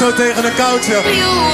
zo tegen een koud.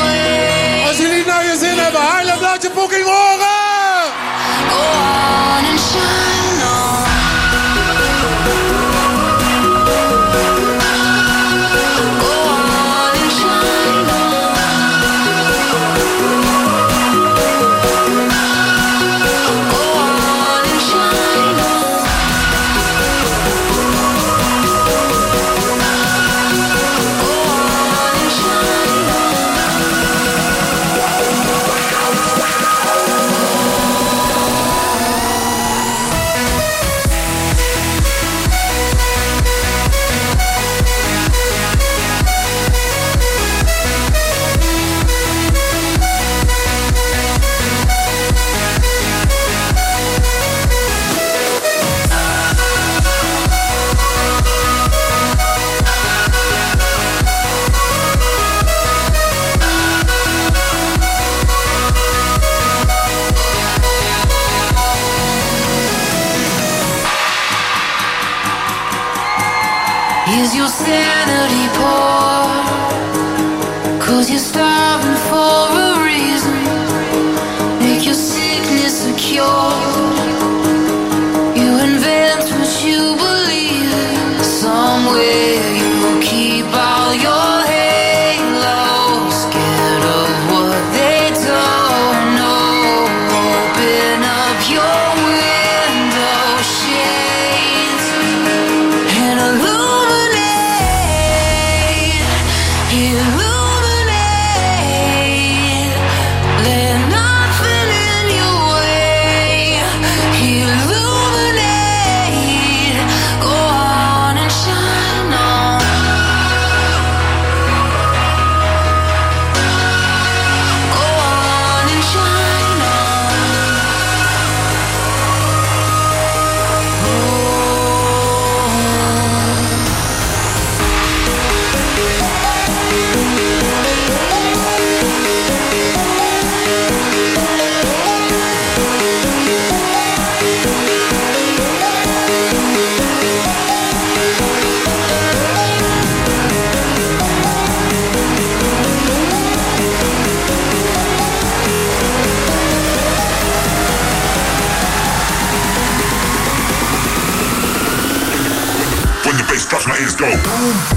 Let's go.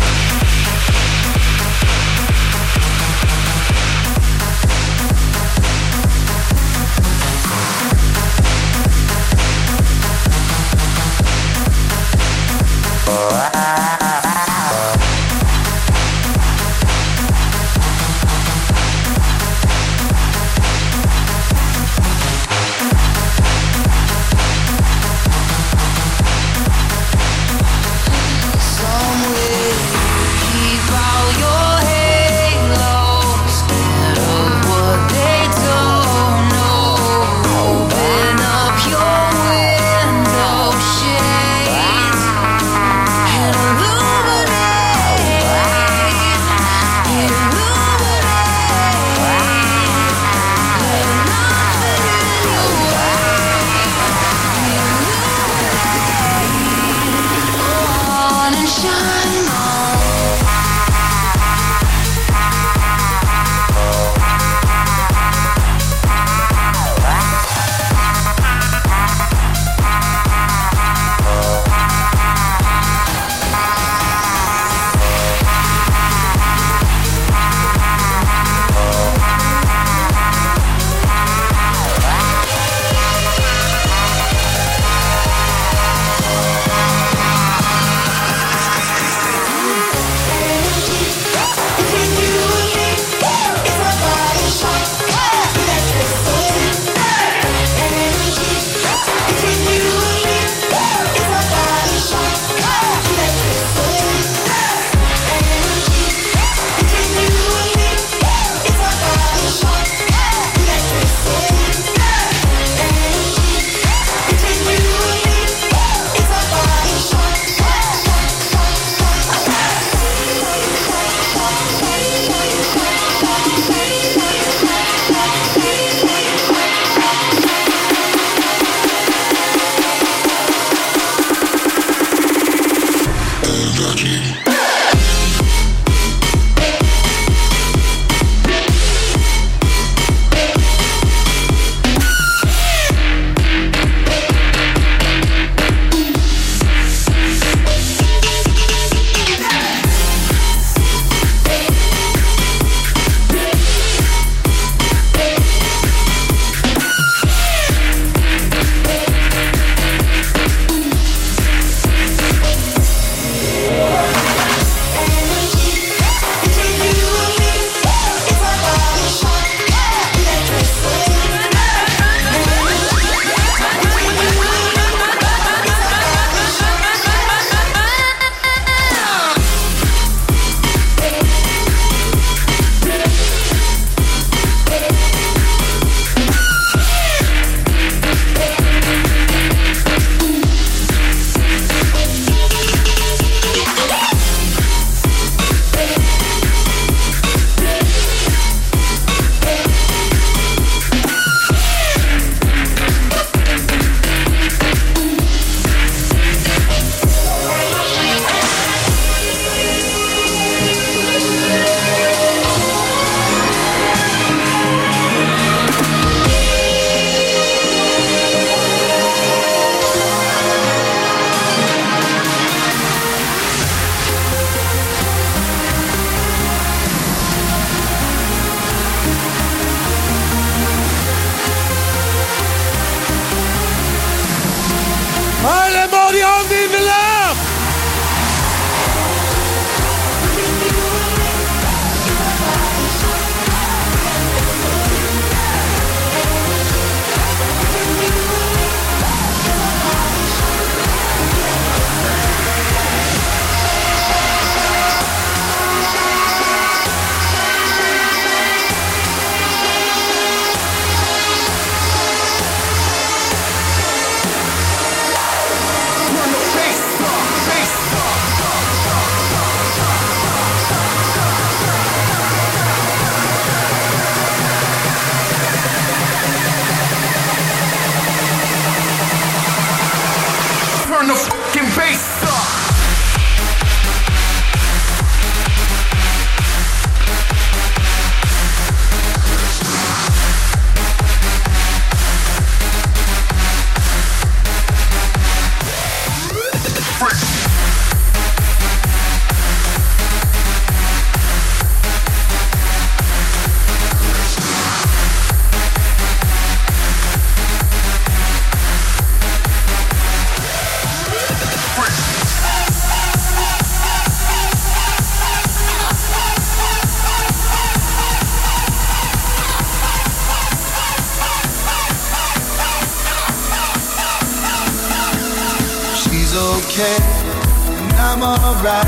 alright.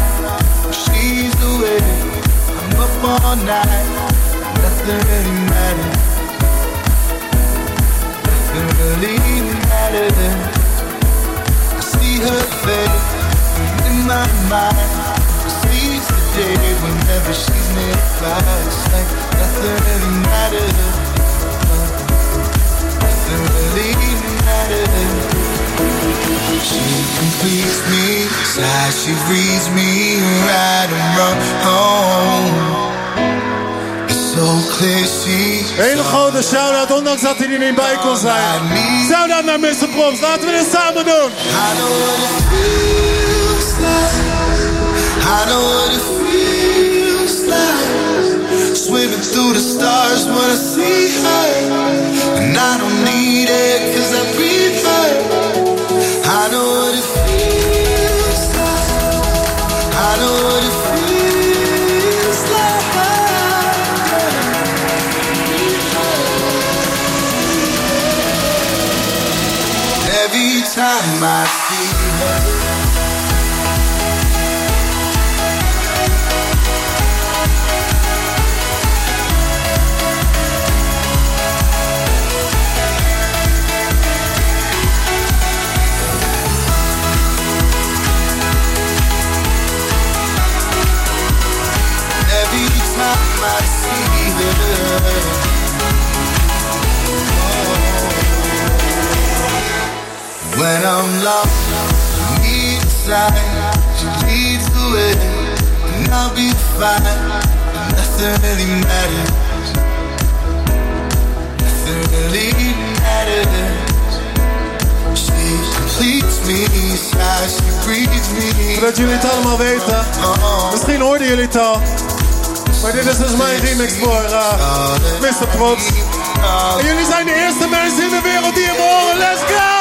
She's away. I'm up all night. Nothing really matters. Nothing really matters. I see her face in my mind. I the day whenever she's nearby. It's like nothing really matters. Nothing really matters. She completes me, sigh, she reads me right and wrong. home. it's so crazy. she's Hele grote shout-out, ondanks dat hij er niet bij kon zijn. Shout-out naar Mr. Props, laten we dit samen doen. I. Swimming through the stars when I see her. And I don't need it. I must be When I'm lost, need sight, she leads the way, and I'll be fine. And nothing really matters. Nothing really matters. She completes me, she breathes me. Zodat jullie het allemaal weten. Oh. Misschien hoorden jullie het al. Maar dit is dus mijn remix voor uh, Mr. Props. En jullie zijn de eerste mensen in de wereld die hem horen. Let's go!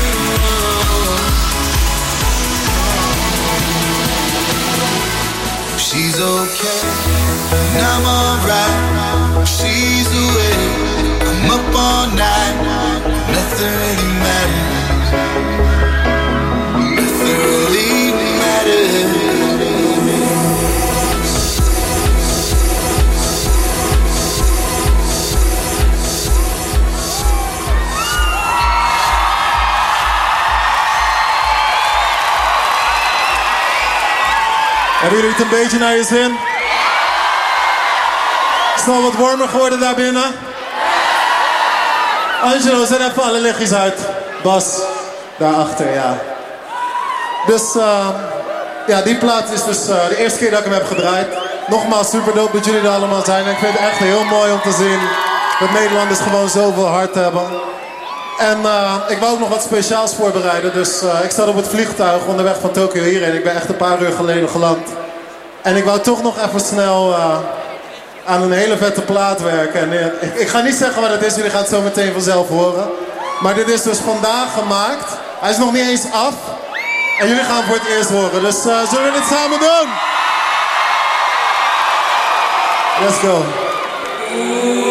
She's okay. And I'm alright. She's away. I'm up all night. Nothing really matters. Nothing really matters. Hebben jullie het een beetje naar je zin? Is het al wat warmer geworden daar binnen? Angelo, zet even alle lichtjes uit. Bas, daarachter, ja. Dus, uh, ja, die plaat is dus uh, de eerste keer dat ik hem heb gedraaid. Nogmaals, super dat jullie er allemaal zijn. Ik vind het echt heel mooi om te zien dat Nederlanders gewoon zoveel hart hebben. En uh, ik wou ook nog wat speciaals voorbereiden. Dus uh, ik zat op het vliegtuig onderweg van Tokio hierheen. Ik ben echt een paar uur geleden geland. En ik wou toch nog even snel uh, aan een hele vette plaat werken. En, ik, ik, ga niet zeggen wat het is, jullie gaan het zo meteen vanzelf horen. Maar dit is dus vandaag gemaakt. Hij is nog niet eens af. En jullie gaan voor het eerst horen. Dus zullen we dit samen doen? Let's go.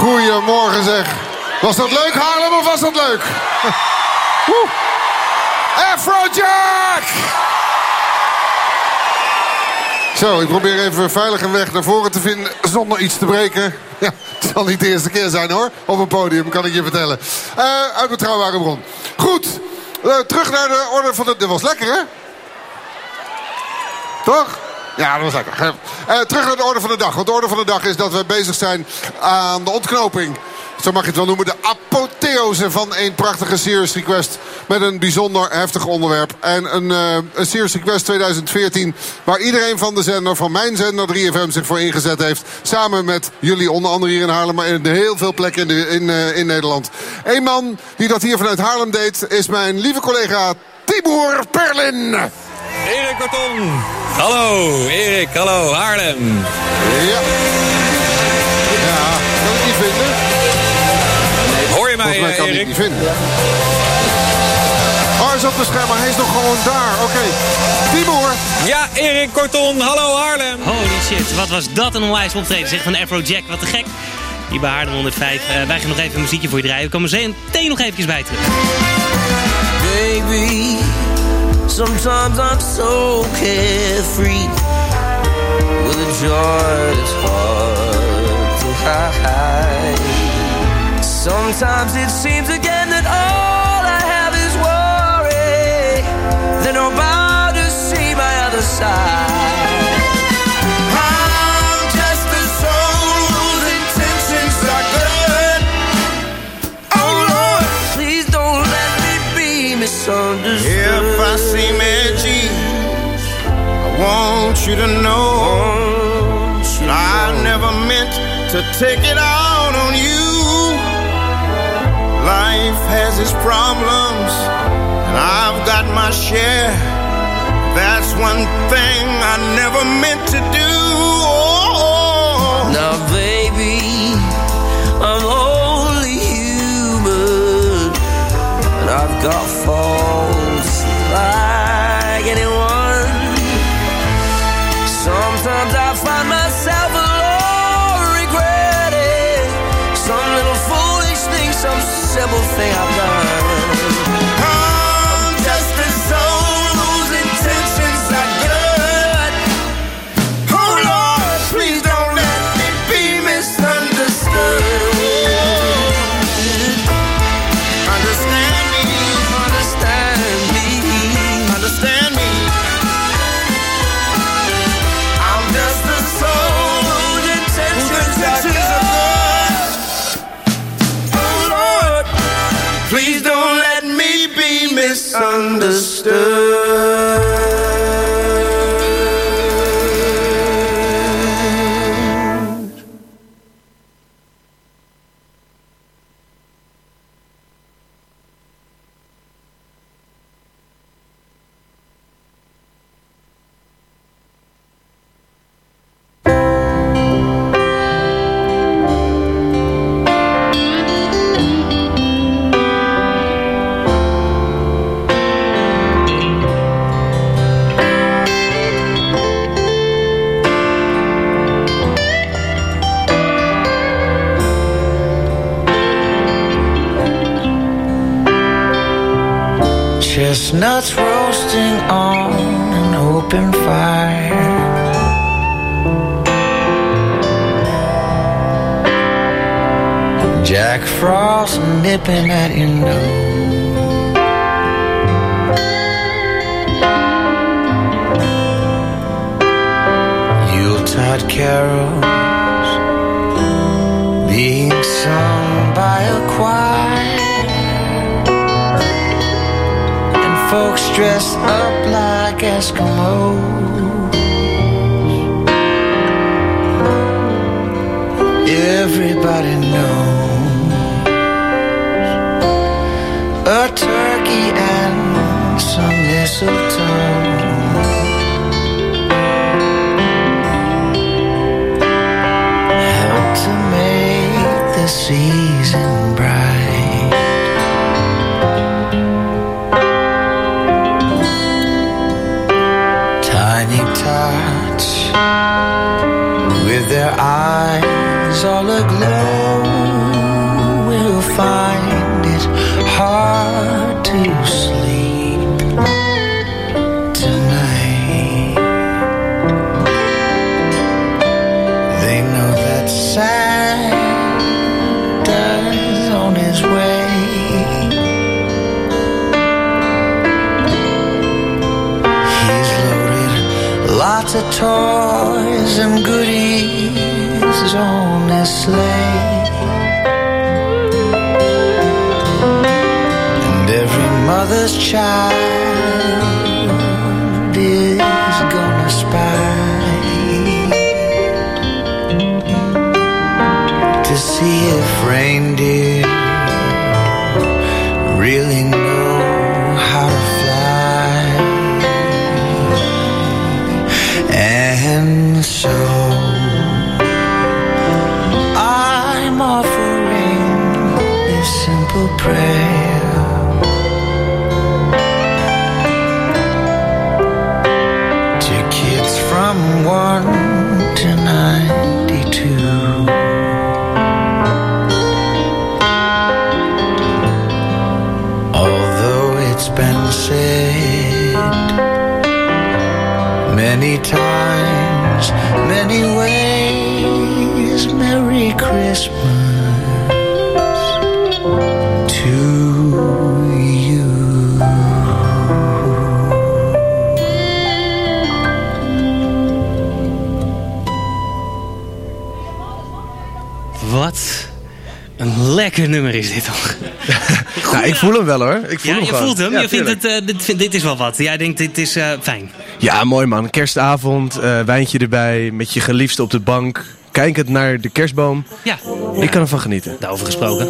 Goedemorgen zeg. Was dat leuk Haarlem of was dat leuk? Afrojack! Zo, ik probeer even veilig een weg naar voren te vinden zonder iets te breken. Ja, het zal niet de eerste keer zijn hoor. Op een podium, kan ik je vertellen. Uh, uit betrouwbare bron. Goed, uh, terug naar de orde van de... Dit was lekker hè? Toch? Ja, dat was lekker. Uh, terug naar de orde van de dag. Want de orde van de dag is dat we bezig zijn aan de ontknoping zo mag je het wel noemen, de apotheose van een prachtige Serious Request. Met een bijzonder heftig onderwerp. En een, uh, een Serious Request 2014 waar iedereen van de zender, van mijn zender 3FM zich voor ingezet heeft. Samen met jullie, onder andere hier in Haarlem, maar in heel veel plekken in, de, in, uh, in Nederland. Eén man die dat hier vanuit Haarlem deed is mijn lieve collega Tibor Perlin. Erik Kortom. Hallo, Erik. Hallo, Haarlem. Ja. Ja, kan ik niet vinden mij, mij kan Erik. niet vinden. Oh, hij is op de scherm, maar hij is nog gewoon daar. Oké. Okay. Timor. Ja, Erik Korton. Hallo Haarlem. Holy shit, wat was dat een onwijs optreden. Zeg van Afrojack, wat te gek. Hier bij Haarlem 105. Uh, wij gaan nog even een muziekje voor je draaien. We komen zo meteen nog eventjes bij terug. Baby, sometimes I'm so carefree. With a joy that's hard to hide. Sometimes it seems again that all I have is worry. Then I'm about to see my other side. Want you to know I never meant to take it out on you. Life has its problems, and I've got my share. That's one thing I never meant to do. Oh. Now, baby, I'm only human, and I've got faults something that you know. Hard to sleep tonight. They know that Santa's on his way. He's loaded lots of toys and goodies on his sleigh. Mother's child is gonna spy to see if reindeer nummer is dit toch? Nou, ik voel hem wel hoor. Ik voel Ja, hem je gewoon. voelt hem. Ja, je vindt het, eh, dit, dit is wel wat. Jij denkt, dit is eh, fijn. Ja, mooi man. Kerstavond, eh, wijntje erbij, met je geliefde op de bank. Kijkend naar de kerstboom. Ja, Ik kan ervan genieten. daarover gesproken.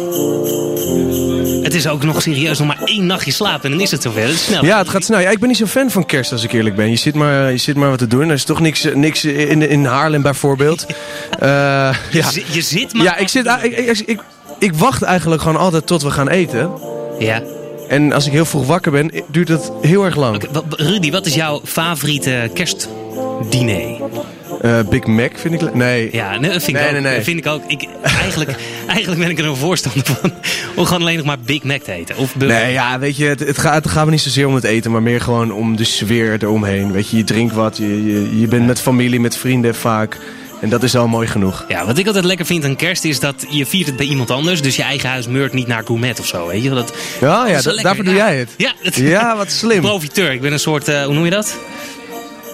Het is ook nog serieus nog maar één nachtje slapen en dan is het zover. Het is snel. Ja, het gaat snel. Ja, ik ben niet zo fan van kerst als ik eerlijk ben. Je zit maar, je zit maar wat te doen. Er is toch niks, niks in, in Haarlem bijvoorbeeld. Ja. Je, zi- je zit maar... ja, ik, zit, ik, ik, ik, ik wacht eigenlijk gewoon altijd tot we gaan eten. Ja. En als ik heel vroeg wakker ben, duurt het heel erg lang. Oké, Rudy, wat is jouw favoriete kerstdiner? Eh, Big Mac vind ik... le- Nee. Ja, nee, dat vind ik Nee, ook. nee, nee. Dat vind ik ook. Ik, eigenlijk, eigenlijk ben ik er een voorstander van om gewoon alleen nog maar Big Mac te eten. Of burger. Nee, ja, weet je, het, het, gaat, het gaat me niet zozeer om het eten, maar meer gewoon om de sfeer eromheen. Weet je, je drinkt wat, je, je, je bent met familie, met vrienden vaak. En dat is al mooi genoeg. Ja, wat ik altijd lekker vind aan kerst is dat je viert het bij iemand anders. Dus je eigen huis meurt niet naar gourmet of zo. Weet je? Dat, Ja, ja daarvoor doe jij het. Ja, dat, Ja, wat slim. profiteur. Ik ben een soort, eh, hoe noem je dat?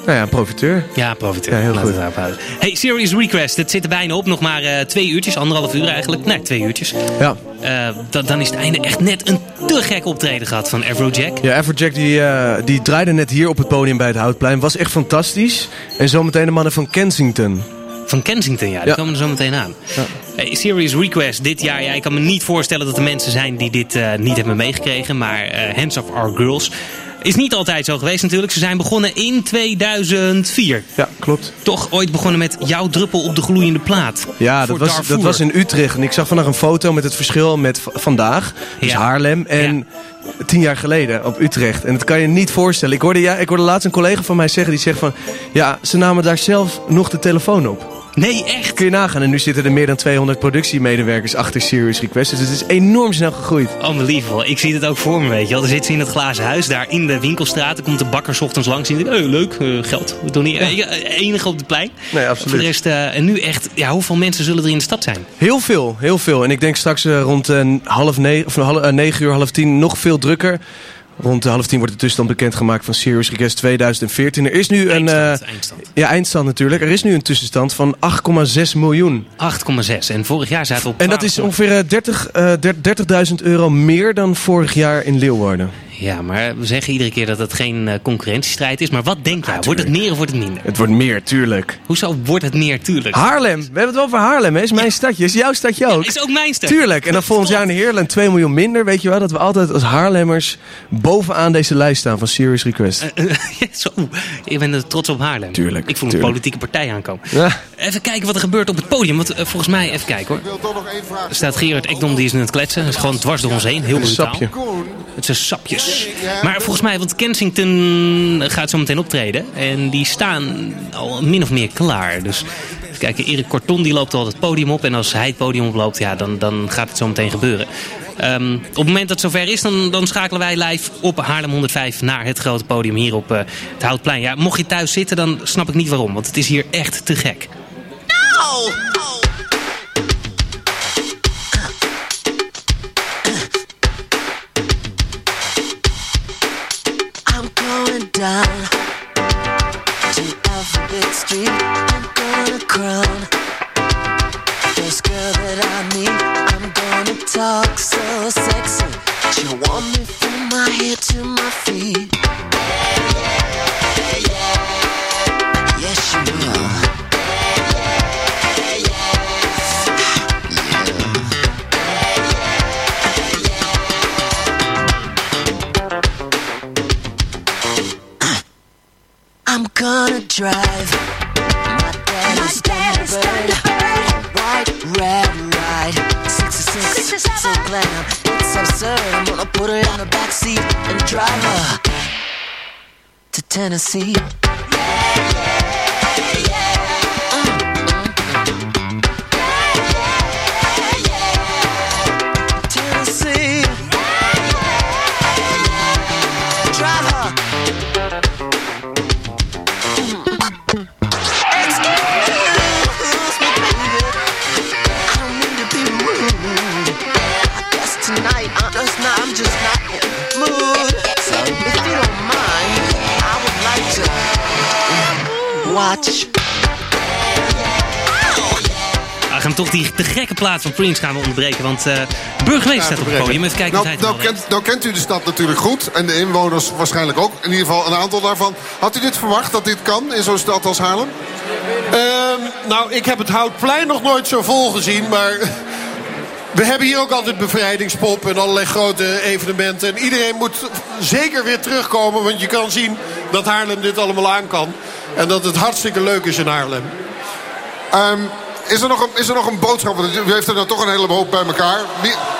Nou ja, profiteur. Ja, profiteur. Ja, heel Laten goed. houden. Hey, Serious Request. Het zit er bijna op. Nog maar eh, twee uurtjes. Anderhalf uur eigenlijk. Nee, twee uurtjes. Ja. Eh, da- dan is het einde echt net een te gek optreden gehad van Afrojack. Ja, Everjack die, die draaide net hier op het podium bij het Houtplein. Was echt fantastisch. En zometeen de mannen van Kensington. Van Kensington, ja. Die Ja. komen er zo meteen aan. Hey, Serious Request dit jaar. Ja, ik kan me niet voorstellen dat er mensen zijn die dit eh, niet hebben meegekregen. Maar eh, Hands of Our Girls is niet altijd zo geweest natuurlijk. Ze zijn begonnen in 2004. Ja, klopt. Toch ooit begonnen met jouw druppel op de gloeiende plaat. Ja, dat was, Darfur. dat was in Utrecht. En ik zag vandaag een foto met het verschil met vandaag. Dus Ja. Haarlem en tien jaar geleden op Utrecht. En dat kan je niet voorstellen. Ik hoorde, ja, ik hoorde laatst een collega van mij zeggen. Die zegt van, ja, ze namen daar zelf nog de telefoon op. Nee, echt? Kun je nagaan. En nu zitten er meer dan 200 productiemedewerkers achter Serious Request. Dus het is enorm snel gegroeid. Unbelievable. Ik zie het ook voor me, weet je wel. Dan zit ze in het glazen huis, daar in de winkelstraat. Dan komt de bakker 's ochtends langs en denkt, hey, leuk, eh, geld. We doen niet eh, enige op de plein. Nee, absoluut. Voor de rest, eh, en nu echt, ja, hoeveel mensen zullen er in de stad zijn? Heel veel, heel veel. En ik denk straks eh, rond eh, half negen, of half, eh, negen uur, half tien nog veel drukker. Rond eh, half tien wordt de tussenstand bekendgemaakt van Serious Request 2014. Er is nu een... eh, Eindstand, eindstand. ja, eindstand natuurlijk. Er is nu een tussenstand van 8,6 miljoen. 8,6. En vorig jaar zaten we op En dat is 12,6. ongeveer eh, 30 eh, 30.000 euro meer dan vorig jaar in Leeuwarden. Ja, maar we zeggen iedere keer dat het geen eh, concurrentiestrijd is. Maar wat denk jij? wordt het meer of wordt het minder? Het wordt meer, tuurlijk. Hoezo wordt het meer? Tuurlijk. Haarlem, we hebben het wel over Haarlem, hè? Is mijn stadje. Is jouw stadje ook? Is ook mijn stem. Tuurlijk. En dan volgend jaar in Heerlen 2 miljoen minder. Weet je wel, dat we altijd als Haarlemmers bovenaan deze lijst staan van Serious Request. Zo, je bent er trots op Haarlem. Tuurlijk, Ik voel een tuurlijk. politieke partij aankomen. Ja. Even kijken wat er gebeurt op het podium. Want eh, volgens mij, even kijken hoor. Ik wil toch nog één vraag Er staat Gerard Ekdom, die is nu aan het kletsen. Dat is gewoon dwars door ons heen. Heel Een brutaal. sapje. Het zijn sapjes. Maar volgens mij, want Kensington gaat zo meteen optreden. En die staan al min of meer klaar. Dus kijk, Erik Corton die loopt al het podium op. En als hij het podium oploopt, ja, dan, dan gaat het zo meteen gebeuren. Ehm, op het moment dat het zover is, dan, dan schakelen wij live op Haarlem 105 naar het grote podium hier op eh, het Houtplein. Ja, mocht je thuis zitten, dan snap ik niet waarom, want het is hier echt te gek. I'm down to Alphabet Street. I'm gonna crown first girl that I meet. I'm gonna talk so sexy. She'll want me from my head to my feet. Drive her to Tennessee. Toch die de gekke plaats van Prince gaan we onderbreken, want eh burgemeester staat op het podium. Even kijken Nou, hij nou, te kent, nou kent u de stad natuurlijk goed. En de inwoners waarschijnlijk ook. In ieder geval een aantal daarvan. Had u dit verwacht dat dit kan in zo'n stad als Haarlem? Ehm, nou, ik heb het Houtplein nog nooit zo vol gezien, maar... We hebben hier ook altijd bevrijdingspop en allerlei grote evenementen. En iedereen moet zeker weer terugkomen, want je kan zien dat Haarlem dit allemaal aan kan. En dat het hartstikke leuk is in Haarlem. Ehm, is, er nog een, is er nog een boodschap? U heeft er nou toch een hele hoop bij elkaar.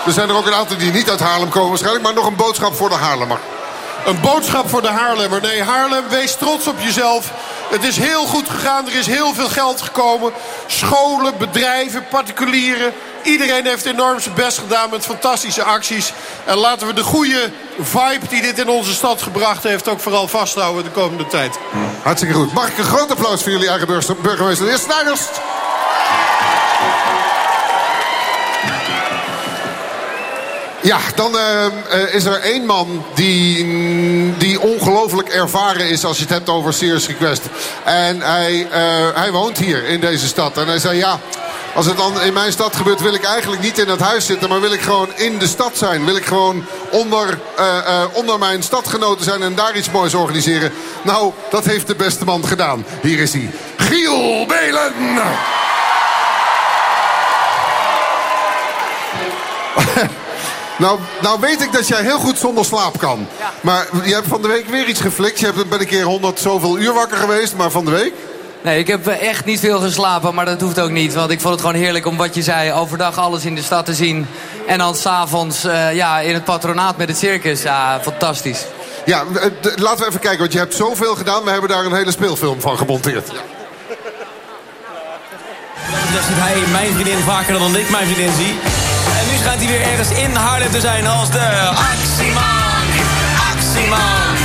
Er zijn er ook een aantal die niet uit Haarlem komen waarschijnlijk. Maar nog een boodschap voor de Haarlemmer. Een boodschap voor de Haarlemmer. Nee, Haarlem, wees trots op jezelf. Het is heel goed gegaan. Er is heel veel geld gekomen. Scholen, bedrijven, particulieren. Iedereen heeft enorm zijn best gedaan met fantastische acties. En laten we de goede vibe die dit in onze stad gebracht heeft... ook vooral vasthouden de komende tijd. Hartstikke goed. Mag ik een groot applaus voor jullie eigen burgemeester, de heer Snijders? Ja, dan eh, eh, is er één man die, die ongelooflijk ervaren is als je het hebt over Serious Request. En hij, eh, hij woont hier in deze stad. En hij zei ja, als het dan in mijn stad gebeurt wil ik eigenlijk niet in het huis zitten. Maar wil ik gewoon in de stad zijn. Wil ik gewoon onder, onder mijn stadgenoten zijn en daar iets moois organiseren. Nou, dat heeft de beste man gedaan. Hier is hij. Giel Belen! Nou, nou weet ik dat jij heel goed zonder slaap kan. Maar je hebt van de week weer iets geflikt. Je hebt ben een keer honderd zoveel uur wakker geweest. Maar van de week? Nee, ik heb echt niet veel geslapen, maar dat hoeft ook niet. Want ik vond het gewoon heerlijk om wat je zei, overdag alles in de stad te zien. En dan s'avonds uh, ja, in het patronaat met het circus. Ja, fantastisch. Ja, eh, laten we even kijken, want je hebt zoveel gedaan. We hebben daar een hele speelfilm van gemonteerd. Dat ziet hij mijn vriendin vaker dan ik mijn vriendin zie. Schijnt hij weer ergens in Haarlem te zijn als de actieman. Actieman.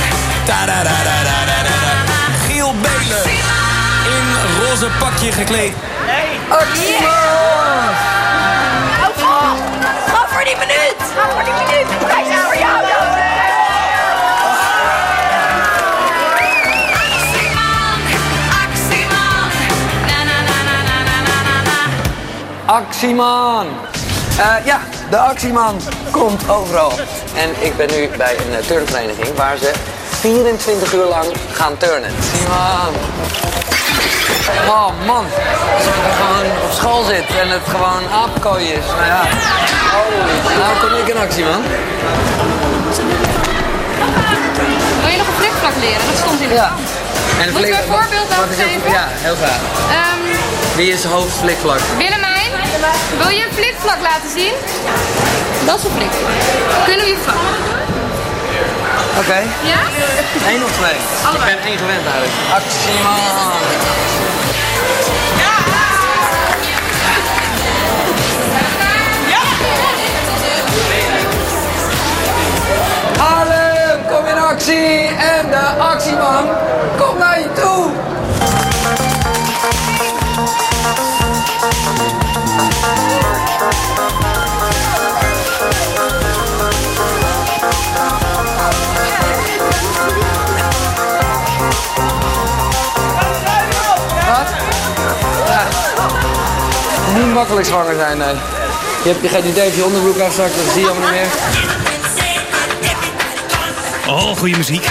Ta-da-da-da-da-da-da. Giel Belen. In roze pakje gekleed. Actieman! Hou vol! Ga voor die minuut! Ga voor die minuut! Wij zijn voor jou, Actieman! Uh, ja, de actieman komt overal. En ik ben nu bij een uh, turnvereniging waar ze 24 uur lang gaan turnen. Actieman! Oh man, als ik gewoon op school zit en het gewoon aapkooi is. Nou ja, oh, nou kom ik in actie man. Wil je nog een flikvlak leren? Dat stond in de Ja. krant. En Moeten we een voorbeeld het- geven? Ja, heel graag. Ehm, Wie is hoofdflikvlak? Willemijn, wil je een flikvlak laten zien? Dat is een flikvlak. Kunnen we je? Oké. Ja? Eén of twee? Ik ben één gewend eigenlijk. Actie man. Ja! Ja! Kom in actie! En de actieman, kom naar je toe! Niet makkelijk zwanger zijn, nee. Je hebt je geen idee of je onderbroek afzakt, dat zie je allemaal niet meer. Oh, goede muziek.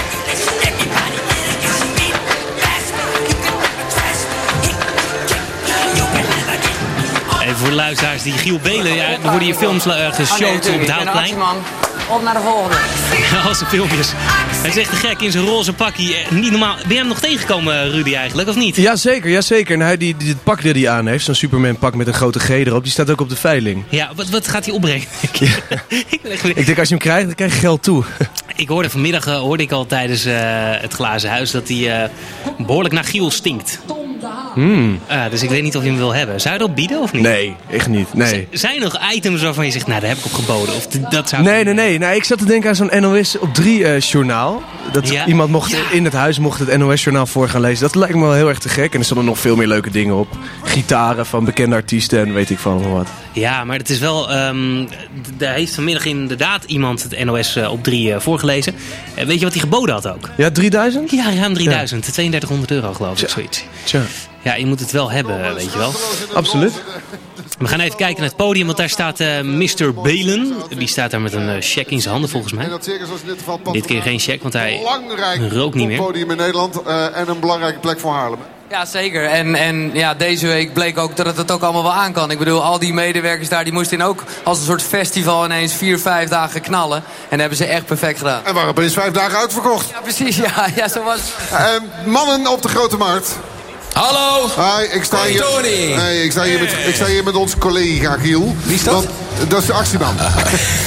Even voor de luisteraars, die Giel Belen, ja, worden hier films Oh, nee, geshowt op het Houtplein. Op naar de volgende. Als zijn filmpjes. Hij is echt te gek in zijn roze pakje. Eh, Niet normaal. Ben jij hem nog tegengekomen, Rudy, eigenlijk, of niet? Jazeker, jazeker. En hij, die, die, het pak dat hij aan heeft, zo'n Superman pak met een grote G erop, die staat ook op de veiling. Ja, wat, wat gaat hij opbrengen? ik, ben echt weer- Ik denk als je hem krijgt, dan krijg je geld toe. ik hoorde vanmiddag eh, hoorde ik al tijdens eh, het glazen huis dat hij eh, behoorlijk naar Giel stinkt. Hmm. Ah, dus ik weet niet of je hem wil hebben. Zou je erop bieden of niet? Nee, echt niet. Nee. Zijn er nog items waarvan je zegt, nou daar heb ik op geboden? Of dat zou ik- Nee, nee, nee. Nou, ik zat te denken aan zo'n NOS op 3 eh, journaal. Dat Ja. iemand mocht in het huis mocht het NOS journaal voor gaan lezen. Dat lijkt me wel heel erg te gek. En er stonden nog veel meer leuke dingen op. Gitaren van bekende artiesten en weet ik van allemaal wat. Ja, maar het is wel. d- daar heeft vanmiddag inderdaad iemand het NOS eh, op 3 voorgelezen. Eh, weet je wat hij geboden had ook? Ja, 3000? Ja, ruim 3000. 3200 euro geloof ik, zoiets. Tja. Ja, je moet het wel hebben, weet je wel. Absoluut. We gaan even kijken naar het podium, want daar staat eh Mr. Belen. Die staat daar met een eh, check in zijn handen volgens mij. En dat circus was in dit geval pas Dit keer geen check, want hij rookt niet meer. podium in Nederland eh, en een belangrijke plek voor Haarlem. Ja, zeker. En, en ja, deze week bleek ook dat het het ook allemaal wel aan kan. Ik bedoel, al die medewerkers daar, die moesten ook als een soort festival ineens vier, vijf dagen knallen. En dat hebben ze echt perfect gedaan. En waren opeens vijf dagen uitverkocht. Ja, precies. Ja, ja zo was het. Mannen op de Grote Markt. Hallo! Hi, ik sta Hey, hier, Tony. Nee, ik, sta hier met, ik sta hier met onze collega Giel. Wie is dat? Want, dat is de actieman.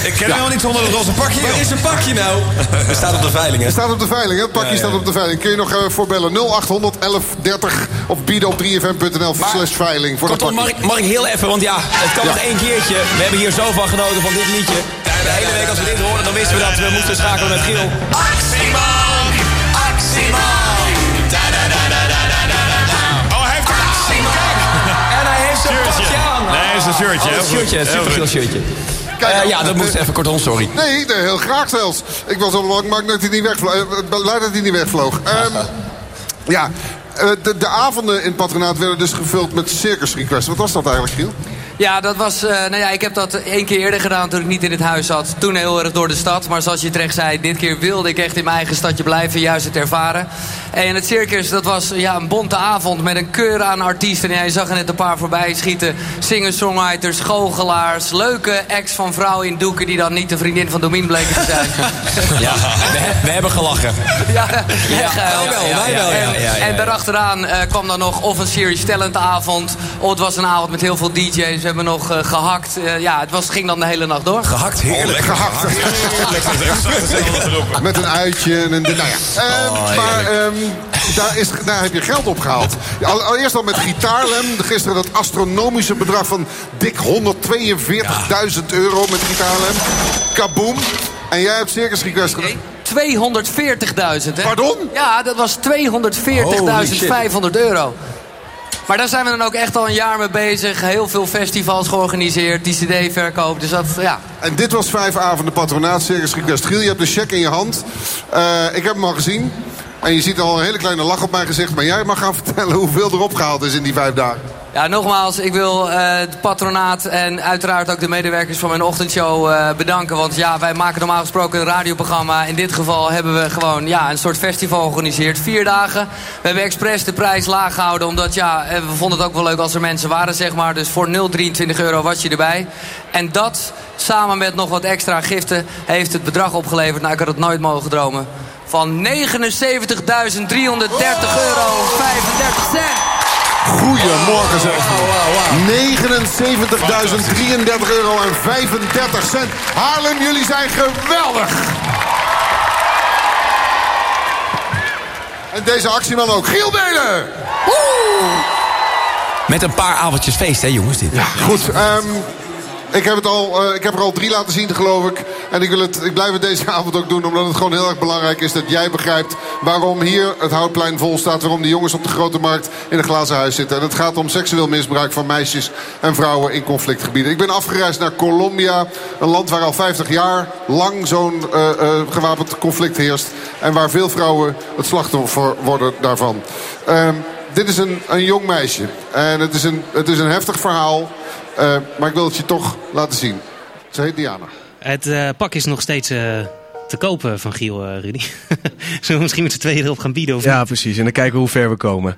Ik ken hem wel niet zonder dat roze pakje. Waar is een pakje nou? Het staat op de veiling, hè? Het staat op de veiling, hè? Het pakje Ja, ja. staat op de veiling. Kun je nog eh, voorbellen 0800 1130 of bieden op 3fm.nl slash veiling voor dat Kortom, mag pakje. ik, mag ik heel even, want ja, het kan Ja. nog één keertje. We hebben hier zo van genoten van dit liedje. De hele week als we dit hoorden, dan wisten we dat we moesten schakelen met Giel. Actieman! Een shirtje, Oh, goed. shirtje, supergeel shirtje. Kijk, Eh, nou, ja, dat eh, moest even kortom, sorry. Nee, nee, heel graag zelfs. Ik was al lang bang dat hij niet wegvloog. Eh, blij dat hij niet wegvloog. Ehm, ja, eh, de, de avonden in het patronaat werden dus gevuld met circus requests. Wat was dat eigenlijk, Giel? Ja, dat was, eh, nou ja, ik heb dat één keer eerder gedaan toen ik niet in het huis zat. Toen heel erg door de stad. Maar zoals je terecht zei, dit keer wilde ik echt in mijn eigen stadje blijven. Juist het ervaren. En het circus, dat was ja, een bonte avond met een keur aan artiesten. En ja, je zag er net een paar voorbij schieten. Singers-songwriters, goochelaars. Leuke ex van vrouwen in doeken die dan niet de vriendin van Domien bleken te zijn. Ja, we, we hebben gelachen. Ja, ja, wij wel, wij wel, ja, En, daarachteraan eh, kwam dan nog of een Series Talent avond. Of het was een avond met heel veel DJ's. We hebben nog eh, gehakt. Eh, ja, het was, ging dan de hele nacht door. Gehakt, heerlijk. Gehakt. Met een uitje en een... Nou ja. Ehm, Oh, maar ehm, daar, is, daar heb je geld opgehaald. Al- Allereerst al met Gitaarlem. Gisteren dat astronomische bedrag van dik 142.000 euro met Gitaarlem. Kaboom. En jij hebt Circus Request gedaan. 240.000, hè? Pardon? Ja, dat was 240.500 euro. Maar daar zijn we dan ook echt al een jaar mee bezig. Heel veel festivals georganiseerd, die cd-verkoop. Dus dat, ja. En dit was vijf avonden patronaat Circus Request. Giel, je hebt de cheque in je hand. Eh, ik heb hem al gezien. En je ziet al een hele kleine lach op mijn gezicht. Maar jij mag gaan vertellen hoeveel er opgehaald is in die vijf dagen. Ja, nogmaals, ik wil eh, het patronaat en uiteraard ook de medewerkers van mijn ochtendshow eh, bedanken. Want ja, wij maken normaal gesproken een radioprogramma. In dit geval hebben we gewoon ja, een soort festival georganiseerd. Vier dagen. We hebben expres de prijs laag gehouden. Omdat ja, eh, we vonden het ook wel leuk als er mensen waren, zeg maar. Dus voor 0,23 euro was je erbij. En dat, samen met nog wat extra giften, heeft het bedrag opgeleverd. Nou, ik had het nooit mogen dromen. Van 79.330 euro 35 cent. Goedemorgen zeg. 79.033 euro en 35 cent. Haarlem, jullie zijn geweldig. En deze actieman ook. Giel Belen. Met een paar avondjes feest, hè jongens, dit. Goed, ehm, ik, heb het al, eh, ik heb er al drie laten zien, geloof ik. En ik, wil ik blijf het deze avond ook doen, omdat het gewoon heel erg belangrijk is dat jij begrijpt waarom hier het Houtplein vol staat. Waarom die jongens op de grote markt in een glazen huis zitten. En het gaat om seksueel misbruik van meisjes en vrouwen in conflictgebieden. Ik ben afgereisd naar Colombia, een land waar al 50 jaar lang zo'n eh, eh, gewapend conflict heerst. En waar veel vrouwen het slachtoffer worden daarvan. Ehm, dit is een, een jong meisje. En het is een, het is een heftig verhaal. Eh, maar ik wil het je toch laten zien. Ze heet Diana. Het eh, pak is nog steeds eh, te kopen van Giel, eh, Rudy. Zullen we misschien met z'n tweeën erop gaan bieden? Of Ja, precies. En dan kijken hoe ver we komen.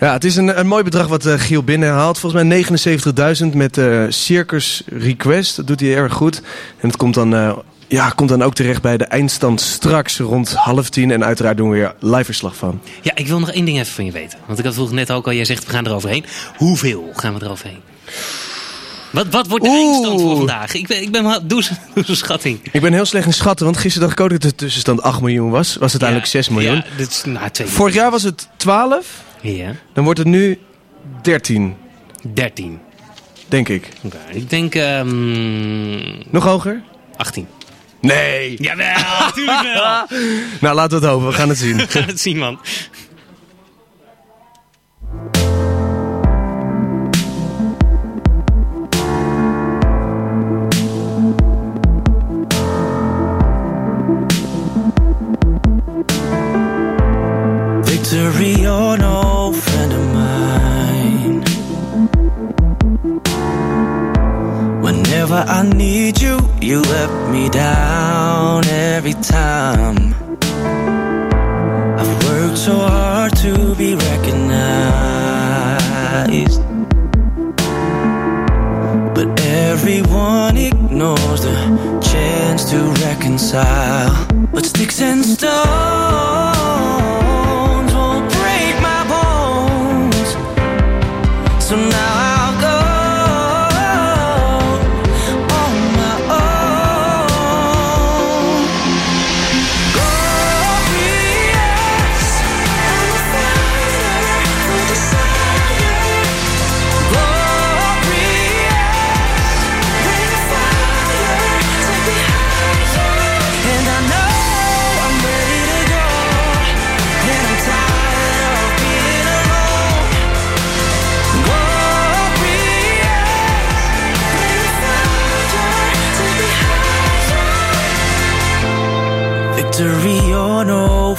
Ja, het is een, een mooi bedrag wat Giel binnenhaalt. Volgens mij 79.000 met Circus Request. Dat doet hij erg goed. En het komt dan, ja, komt dan ook terecht bij de eindstand straks rond half tien. En uiteraard doen we weer live verslag van. Ja, ik wil nog één ding even van je weten. Want ik had vroeger net ook al, jij zegt we gaan eroverheen. Hoeveel gaan we eroverheen? Wat, wat wordt de eindstand voor vandaag? Ik ben, ik ben doe een schatting. Ik ben heel slecht in schatten, want gisteren dacht ik ook dat de tussenstand 8 miljoen was. Was het uiteindelijk 6 miljoen. Ja, dit is nou, Vorig jaar was het 12. Ja. Dan wordt het nu 13. 13. Denk ik. Oké, ik denk... ehm, Nog hoger? 18. Nee. Jawel, natuurlijk wel. Nou, laten we het hopen. We gaan het zien. We gaan het zien, man. Victory, you're no friend of mine. Whenever I need you, you let me down every time. I've worked so hard to be recognized. But everyone ignores the chance to reconcile. But sticks and stones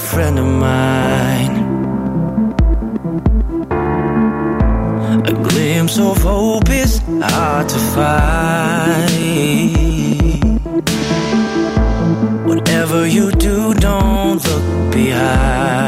friend of mine. A glimpse of hope is hard to find. Whatever you do, don't look behind.